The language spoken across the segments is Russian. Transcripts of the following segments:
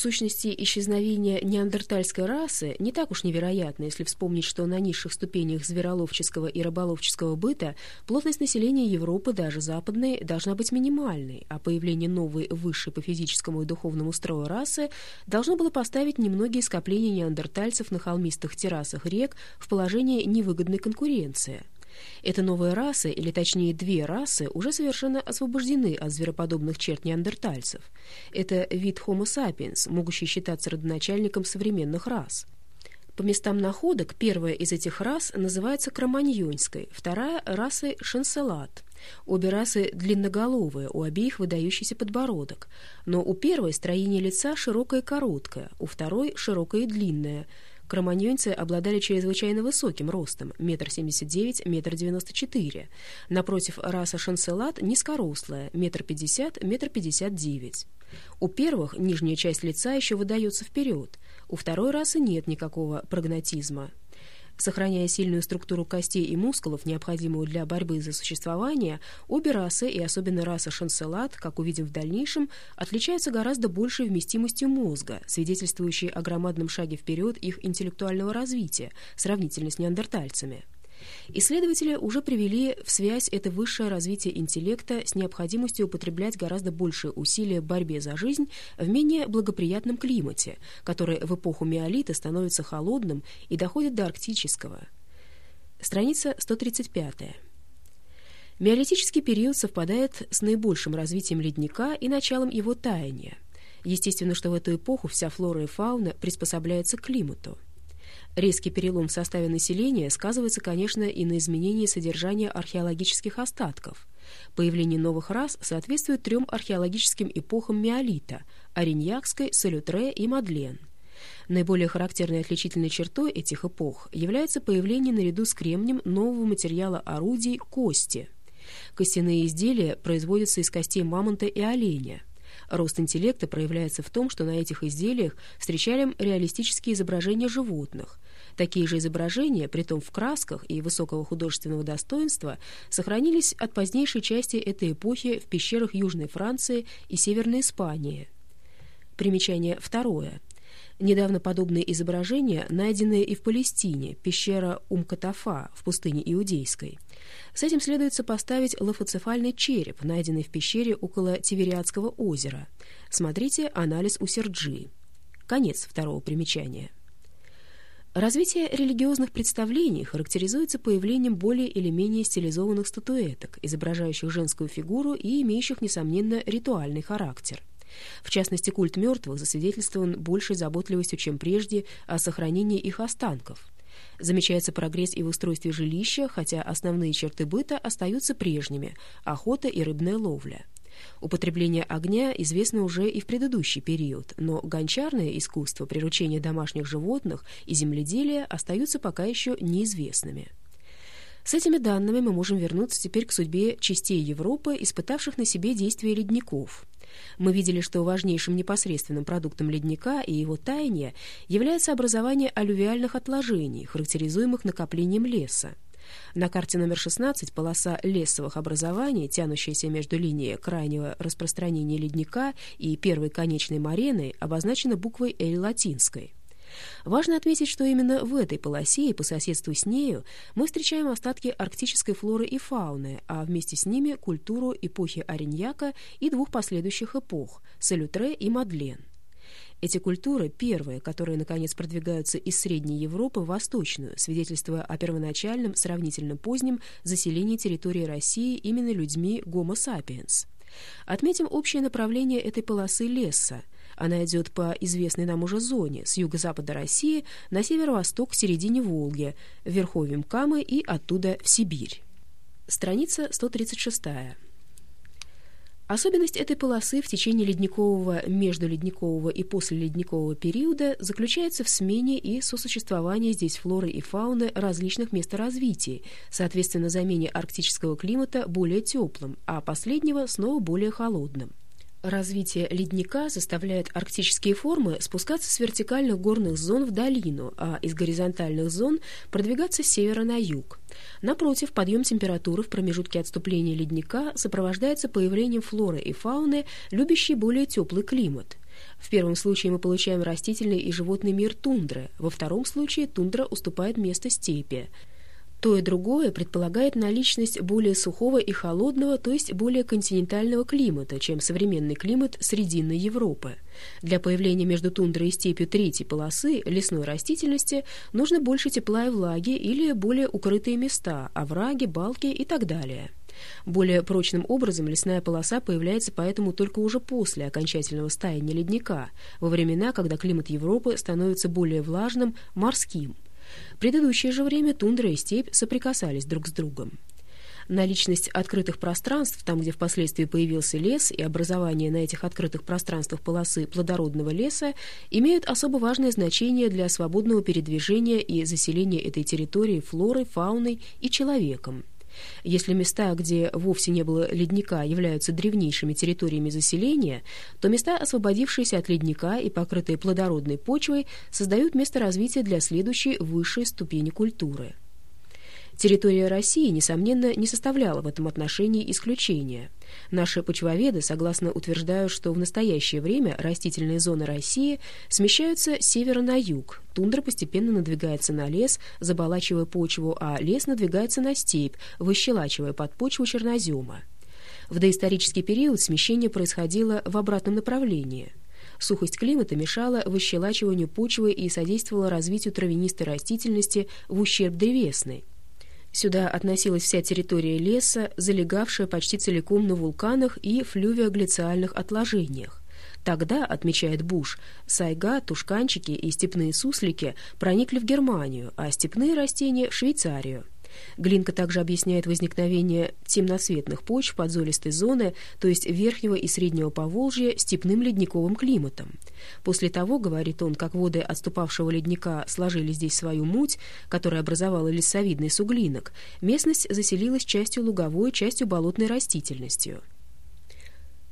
сущности, исчезновение неандертальской расы не так уж невероятно, если вспомнить, что на низших ступенях звероловческого и рыболовческого быта плотность населения Европы, даже западной, должна быть минимальной, а появление новой, высшей по физическому и духовному строю расы должно было поставить немногие скопления неандертальцев на холмистых террасах рек в положение невыгодной конкуренции – эта новая раса, или точнее две расы, уже совершенно освобождены от звероподобных черт неандертальцев. Это вид Homo sapiens, могущий считаться родоначальником современных рас. По местам находок первая из этих рас называется кроманьонской, вторая – расой шанселат. Обе расы длинноголовые, у обеих выдающийся подбородок, но у первой строение лица широкое и короткое, у второй – широкое и длинное – Кроманьонцы обладали чрезвычайно высоким ростом – метр семьдесят девять, метр девяносто четыре. Напротив, раса шанселат низкорослая – метр пятьдесят, метр пятьдесят девять. У первых нижняя часть лица еще выдается вперед, у второй расы нет никакого прогнатизма. Сохраняя сильную структуру костей и мускулов, необходимую для борьбы за существование, обе расы, и особенно раса шанселат, как увидим в дальнейшем, отличаются гораздо большей вместимостью мозга, свидетельствующей о громадном шаге вперед их интеллектуального развития, сравнительно с неандертальцами. Исследователи уже привели в связь это высшее развитие интеллекта с необходимостью употреблять гораздо большие усилия в борьбе за жизнь в менее благоприятном климате, который в эпоху миолита становится холодным и доходит до арктического. Страница 135. Миолитический период совпадает с наибольшим развитием ледника и началом его таяния. Естественно, что в эту эпоху вся флора и фауна приспособляются к климату. Резкий перелом в составе населения сказывается, конечно, и на изменении содержания археологических остатков. Появление новых рас соответствует трем археологическим эпохам миолита – Ориньякской, Салютре и Мадлен. Наиболее характерной отличительной чертой этих эпох является появление наряду с кремнем нового материала орудий – кости. Костяные изделия производятся из костей мамонта и оленя – Рост интеллекта проявляется в том, что на этих изделиях встречаем реалистические изображения животных. Такие же изображения, притом в красках и высокого художественного достоинства, сохранились от позднейшей части этой эпохи в пещерах Южной Франции и Северной Испании. Примечание второе. Недавно подобные изображения найдены и в Палестине, пещера Умкатафа в пустыне Иудейской. С этим следует сопоставить лофоцефальный череп, найденный в пещере около Тивериадского озера. Смотрите анализ у Серджи. Конец второго примечания. Развитие религиозных представлений характеризуется появлением более или менее стилизованных статуэток, изображающих женскую фигуру и имеющих, несомненно, ритуальный характер. В частности, культ мертвых засвидетельствован большей заботливостью, чем прежде, о сохранении их останков. Замечается прогресс и в устройстве жилища, хотя основные черты быта остаются прежними – охота и рыбная ловля. Употребление огня известно уже и в предыдущий период, но гончарное искусство, приручение домашних животных и земледелие остаются пока еще неизвестными. С этими данными мы можем вернуться теперь к судьбе частей Европы, испытавших на себе действие ледников. Мы видели, что важнейшим непосредственным продуктом ледника и его таяния является образование алювиальных отложений, характеризуемых накоплением леса. На карте номер 16 полоса лесовых образований, тянущаяся между линией крайнего распространения ледника и первой конечной мареной, обозначена буквой «Л» латинской. Важно отметить, что именно в этой полосе и по соседству с нею мы встречаем остатки арктической флоры и фауны, а вместе с ними культуру эпохи Ориньяка и двух последующих эпох – Салютре и Мадлен. Эти культуры первые, которые, наконец, продвигаются из Средней Европы в Восточную, свидетельствуя о первоначальном, сравнительно позднем заселении территории России именно людьми Homo sapiens. Отметим общее направление этой полосы леса – она идет по известной нам уже зоне с юго-запада России на северо-восток к середине Волги, в верховьем Камы и оттуда в Сибирь. Страница 136. Особенность этой полосы в течение ледникового, междуледникового и послеледникового периода заключается в смене и сосуществовании здесь флоры и фауны различных месторазвитий, соответственно замене арктического климата более теплым, а последнего снова более холодным. Развитие ледника заставляет арктические формы спускаться с вертикальных горных зон в долину, а из горизонтальных зон продвигаться с севера на юг. Напротив, подъем температуры в промежутке отступления ледника сопровождается появлением флоры и фауны, любящей более теплый климат. В первом случае мы получаем растительный и животный мир тундры, во втором случае тундра уступает место степи. То и другое предполагает наличность более сухого и холодного, то есть более континентального климата, чем современный климат Срединной Европы. Для появления между тундрой и степью третьей полосы лесной растительности нужно больше тепла и влаги или более укрытые места, овраги, балки и так далее. Более прочным образом лесная полоса появляется поэтому только уже после окончательного стаяния ледника, во времена, когда климат Европы становится более влажным, морским – предыдущее же время тундра и степь соприкасались друг с другом. Наличность открытых пространств, там, где впоследствии появился лес, и образование на этих открытых пространствах полосы плодородного леса имеют особо важное значение для свободного передвижения и заселения этой территории флорой, фауной и человеком. Если места, где вовсе не было ледника, являются древнейшими территориями заселения, то места, освободившиеся от ледника и покрытые плодородной почвой, создают место развития для следующей высшей ступени культуры. Территория России, несомненно, не составляла в этом отношении исключения. Наши почвоведы согласно утверждают, что в настоящее время растительные зоны России смещаются с севера на юг. Тундра постепенно надвигается на лес, заболачивая почву, а лес надвигается на степь, выщелачивая под почву чернозема. В доисторический период смещение происходило в обратном направлении – Сухость климата мешала выщелачиванию почвы и содействовала развитию травянистой растительности в ущерб древесной. Сюда относилась вся территория леса, залегавшая почти целиком на вулканах и флювиоглициальных отложениях. Тогда, отмечает Буш, сайга, тушканчики и степные суслики проникли в Германию, а степные растения — в Швейцарию. Глинка также объясняет возникновение темноцветных почв подзолистой зоны, то есть Верхнего и Среднего Поволжья, степным ледниковым климатом. После того, говорит он, как воды отступавшего ледника сложили здесь свою муть, которая образовала лесовидный суглинок, местность заселилась частью луговой, частью болотной растительностью.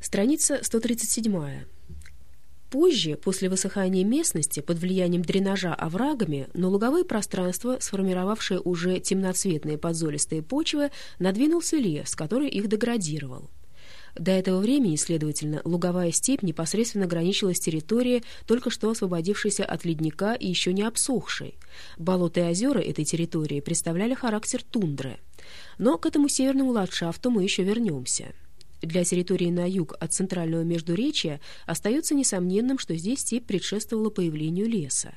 Страница 137. Позже, после высыхания местности под влиянием дренажа оврагами, на луговые пространства, сформировавшие уже темноцветные подзолистые почвы, надвинулся лес, который их деградировал. До этого времени, следовательно, луговая степь непосредственно граничила с территорией, только что освободившейся от ледника и еще не обсохшей. Болота и озера этой территории представляли характер тундры. Но к этому северному ландшафту мы еще вернемся. Для территории на юг от центрального Междуречия остается несомненным, что здесь степь предшествовала появлению леса.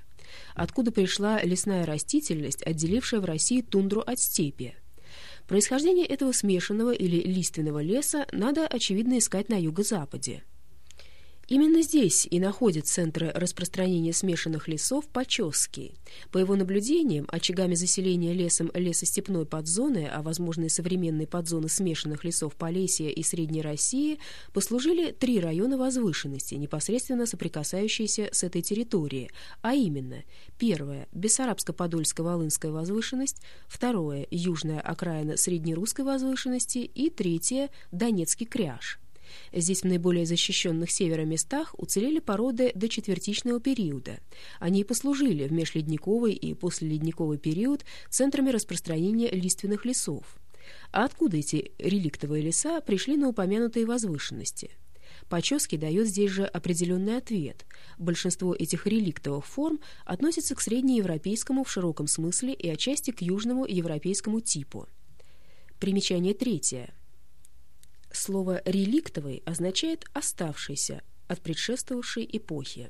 Откуда пришла лесная растительность, отделившая в России тундру от степи? Происхождение этого смешанного или лиственного леса надо, очевидно, искать на юго-западе. Именно здесь и находят центры распространения смешанных лесов Почесский. По его наблюдениям, очагами заселения лесом лесостепной подзоны, а возможно и современной подзоны смешанных лесов Полесья и Средней России, послужили три района возвышенности, непосредственно соприкасающиеся с этой территорией, а именно первое – Бессарабско-Подольско-Волынская возвышенность, второе – южная окраина Среднерусской возвышенности и третье – Донецкий кряж. Здесь в наиболее защищенных севера местах уцелели породы до четвертичного периода. Они и послужили в межледниковый и послеледниковый период центрами распространения лиственных лесов. А откуда эти реликтовые леса пришли на упомянутые возвышенности? Поческий дает здесь же определенный ответ. Большинство этих реликтовых форм относятся к среднеевропейскому в широком смысле и отчасти к южному европейскому типу. Примечание третье. Слово «реликтовый» означает «оставшийся» от предшествовавшей эпохи.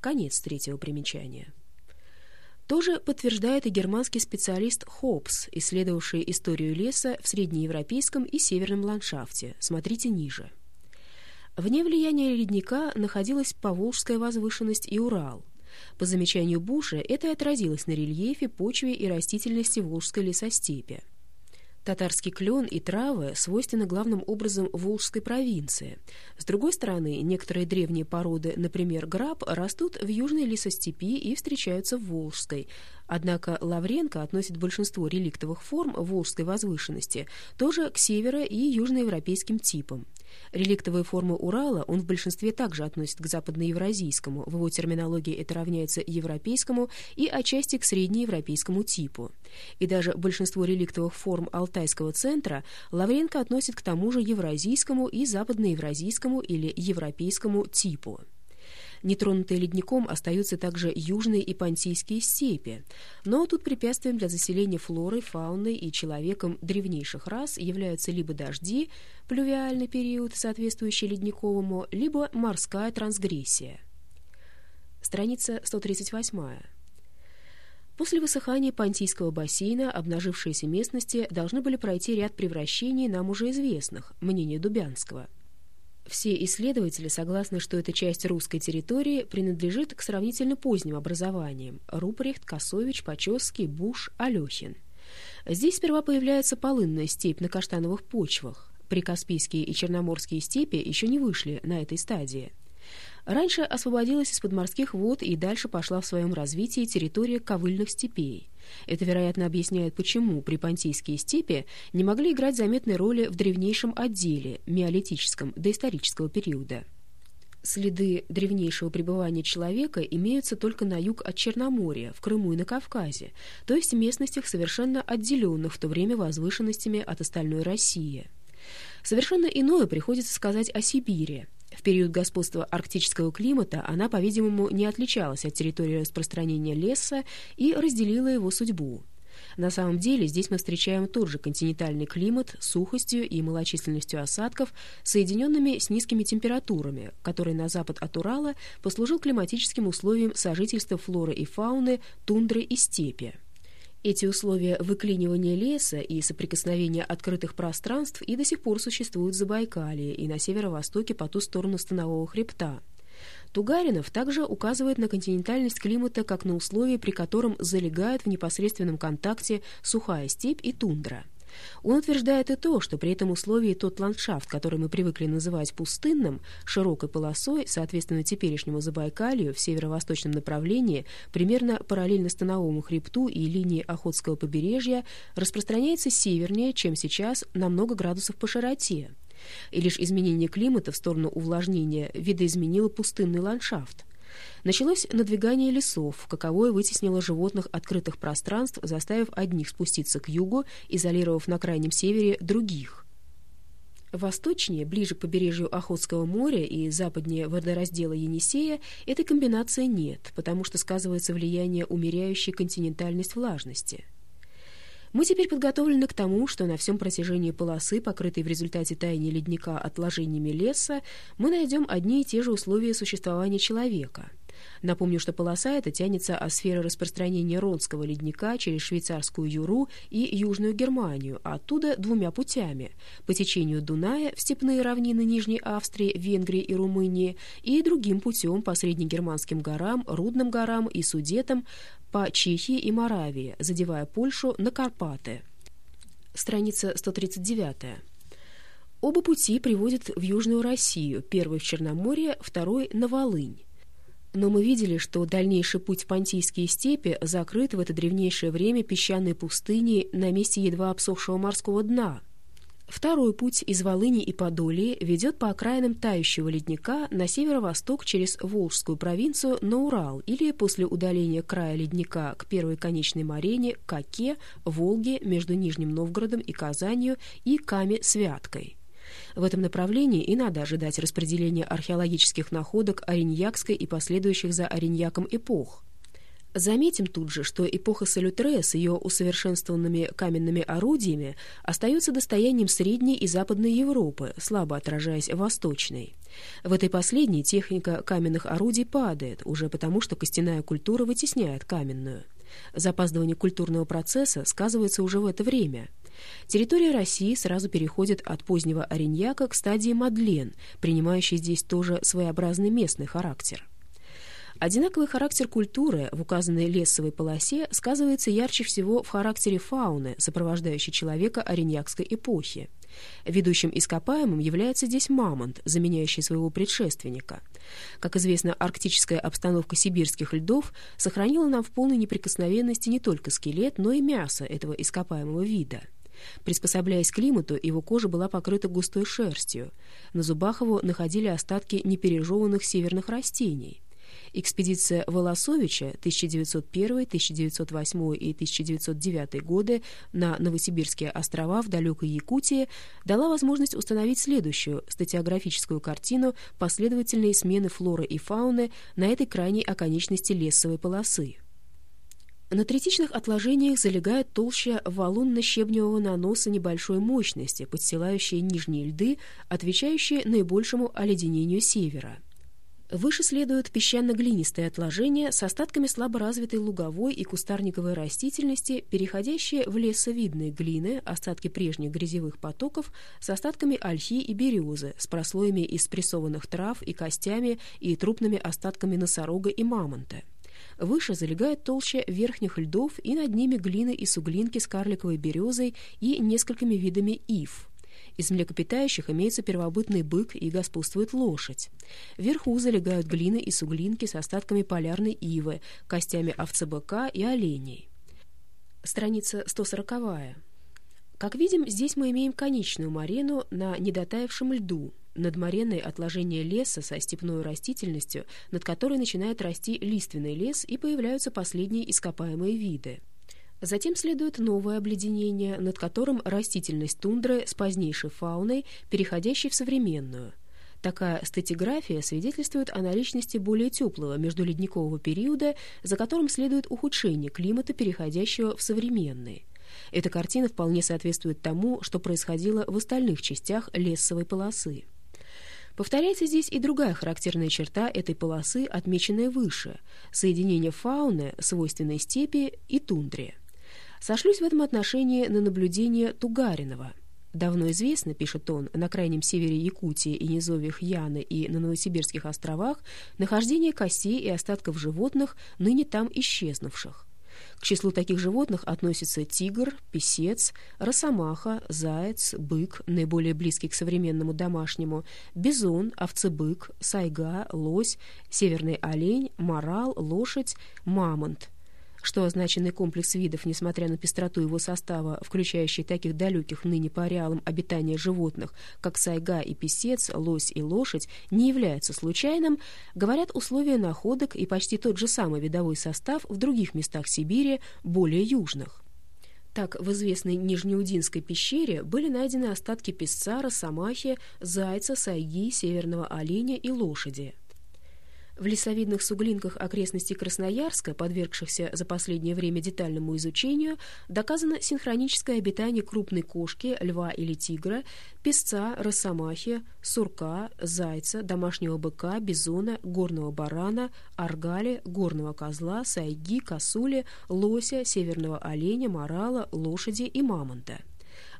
Конец третьего примечания. Тоже подтверждает и германский специалист Хопс, исследовавший историю леса в среднеевропейском и северном ландшафте. Смотрите ниже. Вне влияния ледника находилась Поволжская возвышенность и Урал. По замечанию Буша, это отразилось на рельефе, почве и растительности Волжской лесостепи. Татарский клен и травы свойственны главным образом Волжской провинции. С другой стороны, некоторые древние породы, например, граб, растут в южной лесостепи и встречаются в Волжской. Однако Лавренко относит большинство реликтовых форм Волжской возвышенности тоже к северо- и южноевропейским типам. Реликтовые формы Урала он в большинстве также относит к западноевразийскому, в его терминологии это равняется европейскому и отчасти к среднеевропейскому типу. И даже большинство реликтовых форм Алтайского центра Лавренко относит к тому же евразийскому и западноевразийскому или европейскому типу. Нетронутые ледником остаются также южные и понтийские степи. Но тут препятствием для заселения флорой, фауной и человеком древнейших рас являются либо дожди, плювиальный период, соответствующий ледниковому, либо морская трансгрессия. Страница 138. После высыхания Понтийского бассейна обнажившиеся местности должны были пройти ряд превращений нам уже известных, мнение Дубянского. Все исследователи согласны, что эта часть русской территории принадлежит к сравнительно поздним образованиям – Рупрехт, Косович, Почесский, Буш, Алехин. Здесь сперва появляется полынная степь на каштановых почвах. Прикаспийские и черноморские степи еще не вышли на этой стадии – Раньше освободилась из-под морских вод и дальше пошла в своем развитии территория ковыльных степей. Это, вероятно, объясняет, почему припонтийские степи не могли играть заметной роли в древнейшем отделе, миолитическом, доисторического периода. Следы древнейшего пребывания человека имеются только на юг от Черноморья, в Крыму и на Кавказе, то есть в местностях, совершенно отделенных в то время возвышенностями от остальной России. Совершенно иное приходится сказать о Сибири – в период господства арктического климата она, по-видимому, не отличалась от территории распространения леса и разделила его судьбу. На самом деле здесь мы встречаем тот же континентальный климат с сухостью и малочисленностью осадков, соединенными с низкими температурами, который на запад от Урала послужил климатическим условием сожительства флоры и фауны, тундры и степи. Эти условия выклинивания леса и соприкосновения открытых пространств и до сих пор существуют в Забайкалье и на северо-востоке по ту сторону Станового хребта. Тугаринов также указывает на континентальность климата как на условие, при котором залегают в непосредственном контакте сухая степь и тундра. Он утверждает и то, что при этом условии тот ландшафт, который мы привыкли называть пустынным, широкой полосой, соответственно теперешнему Забайкалью в северо-восточном направлении, примерно параллельно Становому хребту и линии Охотского побережья, распространяется севернее, чем сейчас, на много градусов по широте. И лишь изменение климата в сторону увлажнения видоизменило пустынный ландшафт. Началось надвигание лесов, каковое вытеснило животных открытых пространств, заставив одних спуститься к югу, изолировав на крайнем севере других. Восточнее, ближе к побережью Охотского моря и западнее водораздела Енисея, этой комбинации нет, потому что сказывается влияние умеряющей континентальность влажности – мы теперь подготовлены к тому, что на всем протяжении полосы, покрытой в результате таяния ледника отложениями леса, мы найдем одни и те же условия существования человека. Напомню, что полоса эта тянется от сферы распространения Ронского ледника через швейцарскую Юру и Южную Германию, а оттуда двумя путями – по течению Дуная в степные равнины Нижней Австрии, Венгрии и Румынии и другим путем по Среднегерманским горам, Рудным горам и Судетам по Чехии и Моравии, задевая Польшу на Карпаты. Страница 139. Оба пути приводят в Южную Россию, первый в Черноморье, второй на Волынь. Но мы видели, что дальнейший путь в Понтийские степи закрыт в это древнейшее время песчаной пустыней на месте едва обсохшего морского дна – Второй путь из Волыни и Подолии ведет по окраинам тающего ледника на северо-восток через Волжскую провинцию на Урал или после удаления края ледника к первой конечной марене Каке, Волге между Нижним Новгородом и Казанью и Каме-Святкой. В этом направлении и надо ожидать распределения археологических находок Ориньякской и последующих за Ориньяком эпох. Заметим тут же, что эпоха Салютре с ее усовершенствованными каменными орудиями остается достоянием Средней и Западной Европы, слабо отражаясь восточной. В этой последней техника каменных орудий падает, уже потому что костяная культура вытесняет каменную. Запаздывание культурного процесса сказывается уже в это время. Территория России сразу переходит от позднего Ориньяка к стадии Мадлен, принимающей здесь тоже своеобразный местный характер. Одинаковый характер культуры в указанной лесовой полосе сказывается ярче всего в характере фауны, сопровождающей человека ориньякской эпохи. Ведущим ископаемым является здесь мамонт, заменяющий своего предшественника. Как известно, арктическая обстановка сибирских льдов сохранила нам в полной неприкосновенности не только скелет, но и мясо этого ископаемого вида. Приспособляясь к климату, его кожа была покрыта густой шерстью. На зубах его находили остатки непережеванных северных растений. Экспедиция Волосовича 1901, 1908 и 1909 годы на Новосибирские острова в далекой Якутии дала возможность установить следующую статиографическую картину последовательной смены флоры и фауны на этой крайней оконечности лесовой полосы. На третичных отложениях залегает толща валунно-щебневого наноса небольшой мощности, подстилающая нижние льды, отвечающие наибольшему оледенению севера. Выше следуют песчано-глинистые отложения с остатками слаборазвитой луговой и кустарниковой растительности, переходящие в лесовидные глины, остатки прежних грязевых потоков с остатками ольхи и березы, с прослоями из спрессованных трав и костями и трупными остатками носорога и мамонта. Выше залегает толща верхних льдов и над ними глины и суглинки с карликовой березой и несколькими видами ив. Из млекопитающих имеется первобытный бык и господствует лошадь. Вверху залегают глины и суглинки с остатками полярной ивы, костями овцебыка и оленей. Страница 140. Как видим, здесь мы имеем конечную марену на недотаявшем льду, надморенное отложение леса со степной растительностью, над которой начинает расти лиственный лес и появляются последние ископаемые виды. Затем следует новое обледенение, над которым растительность тундры с позднейшей фауной, переходящей в современную. Такая статиграфия свидетельствует о наличности более теплого междуледникового периода, за которым следует ухудшение климата, переходящего в современный. Эта картина вполне соответствует тому, что происходило в остальных частях лесовой полосы. Повторяется здесь и другая характерная черта этой полосы, отмеченная выше – соединение фауны, свойственной степи и тундре. Сошлюсь в этом отношении на наблюдение Тугаринова. Давно известно, пишет он, на крайнем севере Якутии и низовьях Яны и на Новосибирских островах нахождение костей и остатков животных, ныне там исчезнувших. К числу таких животных относятся тигр, песец, росомаха, заяц, бык, наиболее близкий к современному домашнему, бизон, овцебык, сайга, лось, северный олень, морал, лошадь, мамонт – что означенный комплекс видов, несмотря на пестроту его состава, включающий таких далеких ныне по ареалам обитания животных, как сайга и песец, лось и лошадь, не является случайным, говорят условия находок и почти тот же самый видовой состав в других местах Сибири, более южных. Так, в известной Нижнеудинской пещере были найдены остатки песца, росомахи, зайца, сайги, северного оленя и лошади. В лесовидных суглинках окрестностей Красноярска, подвергшихся за последнее время детальному изучению, доказано синхроническое обитание крупной кошки, льва или тигра, песца, росомахи, сурка, зайца, домашнего быка, бизона, горного барана, аргали, горного козла, сайги, косули, лося, северного оленя, морала, лошади и мамонта.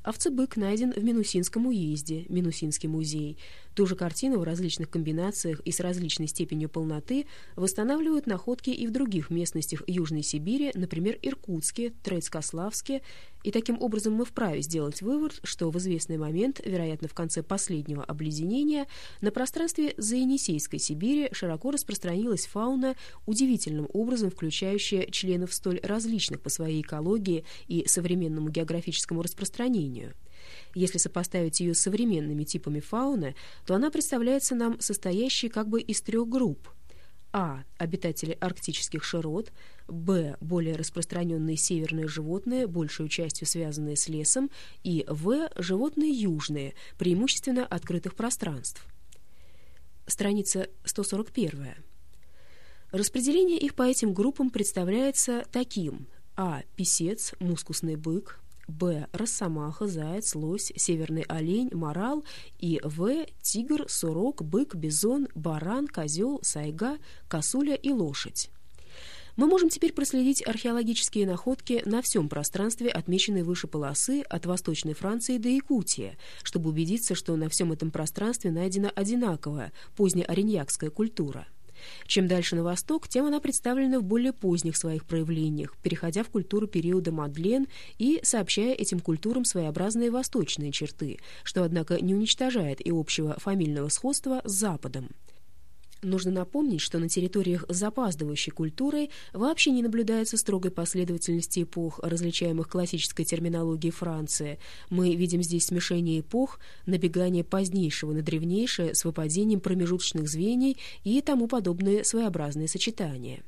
Овцебык найден в Минусинском уезде, Минусинский музей. Ту же картину в различных комбинациях и с различной степенью полноты восстанавливают находки и в других местностях Южной Сибири, например, Иркутске, Троицкославске, и таким образом мы вправе сделать вывод, что в известный момент, вероятно, в конце последнего обледенения, на пространстве Заенисейской Сибири широко распространилась фауна, удивительным образом включающая членов столь различных по своей экологии и современному географическому распространению. Если сопоставить ее с современными типами фауны, то она представляется нам состоящей как бы из трех групп. А. Обитатели арктических широт. Б. Более распространенные северные животные, большую частью связанные с лесом. И В. Животные южные, преимущественно открытых пространств. Страница 141. Распределение их по этим группам представляется таким. А. Песец, мускусный бык. Б. Росомаха, заяц, лось, северный олень, морал и В. Тигр, сурок, бык, бизон, баран, козел, сайга, косуля и лошадь. Мы можем теперь проследить археологические находки на всем пространстве, отмеченной выше полосы от Восточной Франции до Якутии, чтобы убедиться, что на всем этом пространстве найдена одинаковая позднеореньякская культура. Чем дальше на восток, тем она представлена в более поздних своих проявлениях, переходя в культуру периода Мадлен и сообщая этим культурам своеобразные восточные черты, что, однако, не уничтожает и общего фамильного сходства с Западом. Нужно напомнить, что на территориях запаздывающей культуры вообще не наблюдается строгой последовательности эпох, различаемых классической терминологией Франции. Мы видим здесь смешение эпох, набегание позднейшего на древнейшее с выпадением промежуточных звеньев и тому подобные своеобразные сочетания.